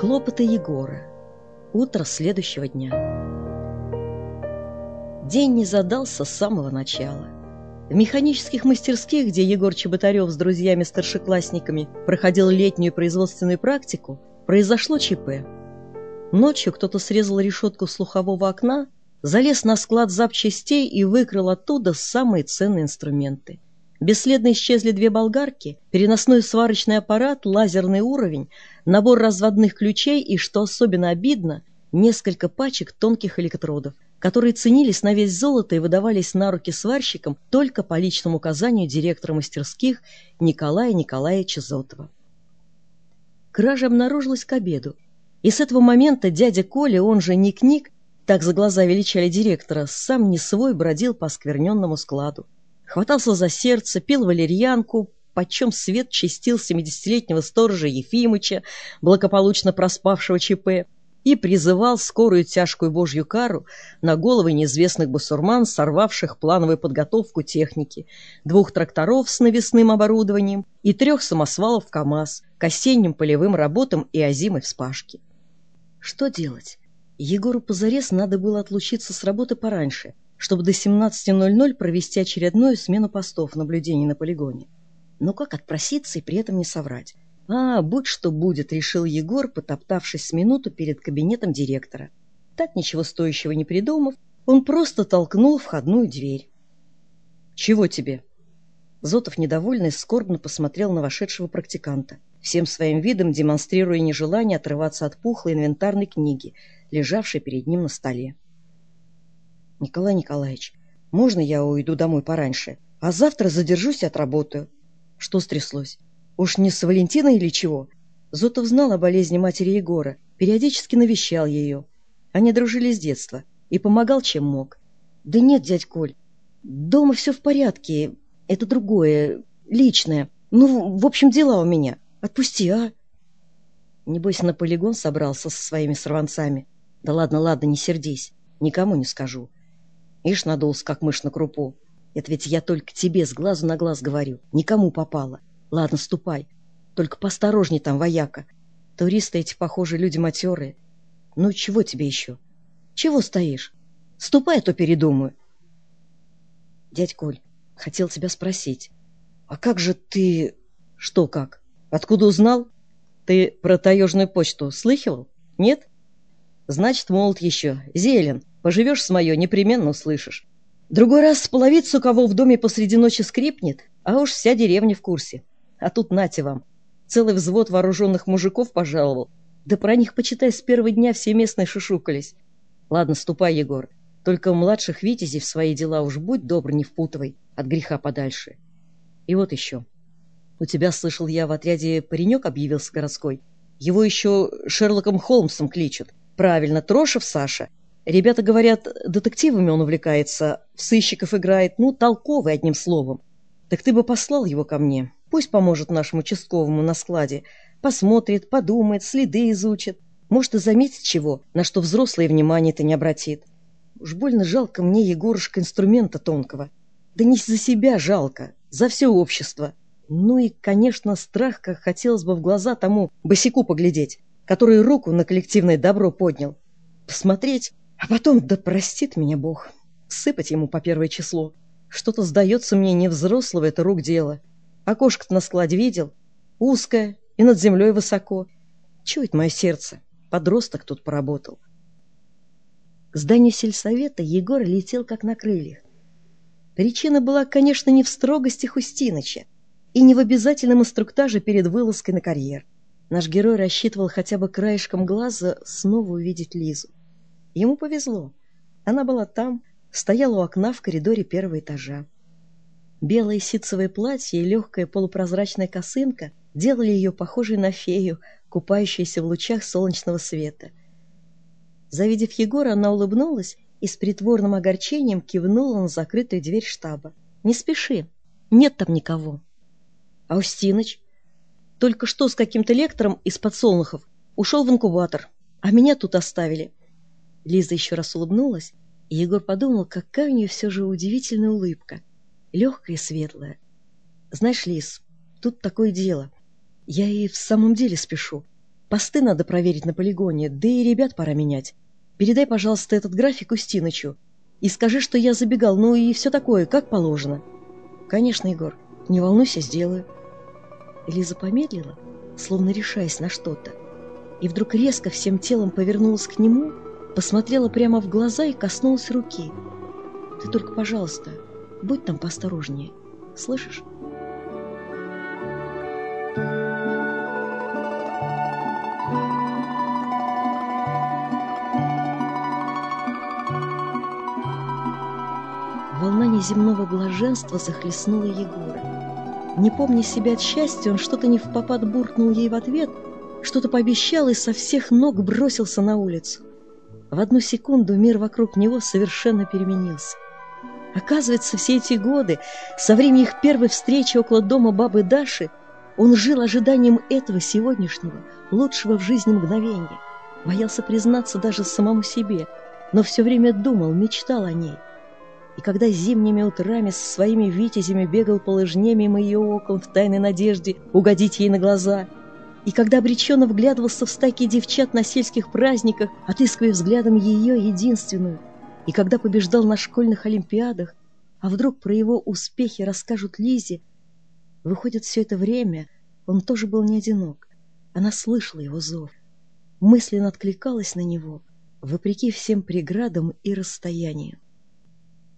Хлопоты Егора. Утро следующего дня. День не задался с самого начала. В механических мастерских, где Егор Чеботарев с друзьями-старшеклассниками проходил летнюю производственную практику, произошло ЧП. Ночью кто-то срезал решетку слухового окна, залез на склад запчастей и выкрал оттуда самые ценные инструменты – Бесследно исчезли две болгарки, переносной сварочный аппарат, лазерный уровень, набор разводных ключей и, что особенно обидно, несколько пачек тонких электродов, которые ценились на весь золото и выдавались на руки сварщикам только по личному указанию директора мастерских Николая Николаевича Зотова. Кража обнаружилась к обеду, и с этого момента дядя Коля, он же Ник-Ник, так за глаза величали директора, сам не свой бродил по оскверненному складу хватался за сердце, пил валерьянку, почем свет чистил семидесятилетнего сторожа Ефимыча, благополучно проспавшего ЧП, и призывал скорую тяжкую божью кару на головы неизвестных басурман, сорвавших плановую подготовку техники, двух тракторов с навесным оборудованием и трех самосвалов КАМАЗ к осенним полевым работам и озимой вспашке. Что делать? Егору позарез надо было отлучиться с работы пораньше, чтобы до 17.00 провести очередную смену постов наблюдений на полигоне. Но как отпроситься и при этом не соврать? А, будь что будет, решил Егор, потоптавшись минуту перед кабинетом директора. Так ничего стоящего не придумав, он просто толкнул входную дверь. «Чего тебе?» Зотов, недовольный, скорбно посмотрел на вошедшего практиканта, всем своим видом демонстрируя нежелание отрываться от пухлой инвентарной книги, лежавшей перед ним на столе. Николай Николаевич, можно я уйду домой пораньше? А завтра задержусь и отработаю. Что стряслось? Уж не с Валентиной или чего? Зотов знал о болезни матери Егора, периодически навещал ее. Они дружили с детства и помогал, чем мог. Да нет, дядь Коль, дома все в порядке. Это другое, личное. Ну, в общем, дела у меня. Отпусти, а? Небось, на полигон собрался со своими сорванцами. Да ладно, ладно, не сердись. Никому не скажу. Ишь надулся, как мышь на крупу. Это ведь я только тебе с глазу на глаз говорю. Никому попало. Ладно, ступай. Только поосторожней там, вояка. Туристы эти, похоже, люди матерые. Ну, чего тебе еще? Чего стоишь? Ступай, а то передумаю. Дядь Коль, хотел тебя спросить. А как же ты... Что как? Откуда узнал? Ты про таежную почту слыхивал? Нет? Значит, молод еще, зелен. Поживешь с мое, непременно услышишь. Другой раз половицу кого в доме посреди ночи скрипнет, а уж вся деревня в курсе. А тут нате вам. Целый взвод вооруженных мужиков пожаловал. Да про них, почитай, с первого дня все местные шушукались. Ладно, ступай, Егор. Только младших витязей в свои дела уж будь добр, не впутывай. От греха подальше. И вот еще. У тебя, слышал я, в отряде паренек объявился городской. Его еще Шерлоком Холмсом кличут. Правильно, Трошев Саша — Ребята говорят, детективами он увлекается, в сыщиков играет, ну, толковый, одним словом. Так ты бы послал его ко мне. Пусть поможет нашему участковому на складе. Посмотрит, подумает, следы изучит. Может, и заметит чего, на что взрослые внимание-то не обратит. Уж больно жалко мне, Егорушка, инструмента тонкого. Да не за себя жалко, за все общество. Ну и, конечно, страх, как хотелось бы в глаза тому босику поглядеть, который руку на коллективное добро поднял. Посмотреть, а потом, да простит меня Бог, сыпать ему по первое число. Что-то сдается мне не взрослого, это рук дело. Окошко-то на складе видел? Узкое и над землей высоко. Чует мое сердце. Подросток тут поработал. К зданию сельсовета Егор летел как на крыльях. Причина была, конечно, не в строгости Хустиныча и не в обязательном инструктаже перед вылазкой на карьер. Наш герой рассчитывал хотя бы краешком глаза снова увидеть Лизу. Ему повезло. Она была там, стояла у окна в коридоре первого этажа. Белое ситцевое платье и легкая полупрозрачная косынка делали ее похожей на фею, купающуюся в лучах солнечного света. Завидев Егора, она улыбнулась и с притворным огорчением кивнула на закрытую дверь штаба. «Не спеши, нет там никого». «А Устиныч?» «Только что с каким-то лектором из подсолнухов ушел в инкубатор, а меня тут оставили. Лиза еще раз улыбнулась, и Егор подумал, какая у нее все же удивительная улыбка. Легкая и светлая. «Знаешь, Лиз, тут такое дело. Я и в самом деле спешу. Посты надо проверить на полигоне, да и ребят пора менять. Передай, пожалуйста, этот график Устинычу. И скажи, что я забегал, ну и все такое, как положено. Конечно, Егор, не волнуйся, сделаю. Лиза помедлила, словно решаясь на что-то, и вдруг резко всем телом повернулась к нему, посмотрела прямо в глаза и коснулась руки. Ты только, пожалуйста, будь там поосторожнее, слышишь? Волна неземного блаженства захлестнула Егора. Не помня себя от счастья, он что-то не в попад буркнул ей в ответ, что-то пообещал и со всех ног бросился на улицу. В одну секунду мир вокруг него совершенно переменился. Оказывается, все эти годы, со времени их первой встречи около дома бабы Даши, он жил ожиданием этого сегодняшнего, лучшего в жизни мгновения. Боялся признаться даже самому себе, но все время думал, мечтал о ней – и когда зимними утрами со своими витязями бегал по лыжне мимо ее окон в тайной надежде угодить ей на глаза, и когда обреченно вглядывался в стайки девчат на сельских праздниках, отыскивая взглядом ее единственную, и когда побеждал на школьных олимпиадах, а вдруг про его успехи расскажут Лизе, выходит, все это время он тоже был не одинок. Она слышала его зов, мысленно откликалась на него, вопреки всем преградам и расстояниям.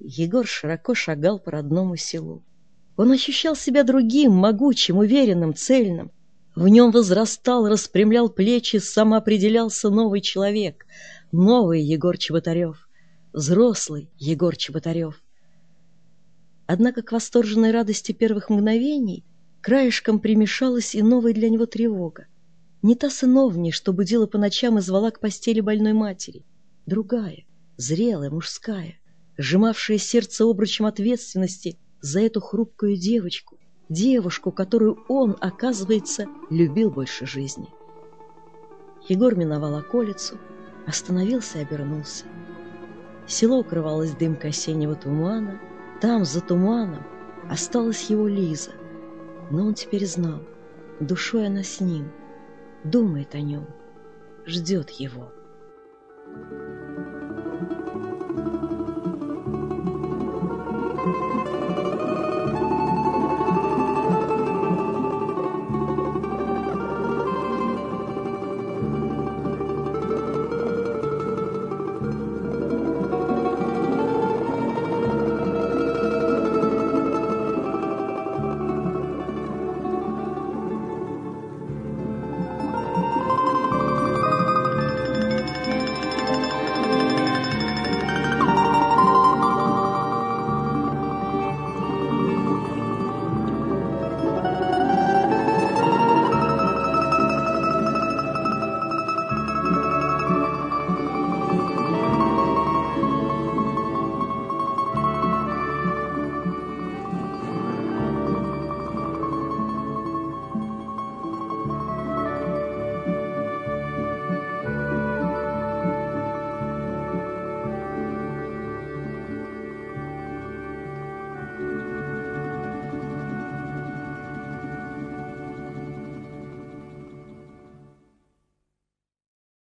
Егор широко шагал по родному селу. Он ощущал себя другим, могучим, уверенным, цельным. В нем возрастал, распрямлял плечи, самоопределялся новый человек, новый Егор Чеботарев, взрослый Егор Чеботарев. Однако к восторженной радости первых мгновений краешком примешалась и новая для него тревога. Не та сыновня, что будила по ночам и звала к постели больной матери, другая, зрелая, мужская сжимавшее сердце обручем ответственности за эту хрупкую девочку, девушку, которую он, оказывается, любил больше жизни. Егор миновал околицу, остановился и обернулся. Село укрывалось дымкой осеннего тумана, там, за туманом, осталась его Лиза, но он теперь знал, душой она с ним, думает о нем, ждет его.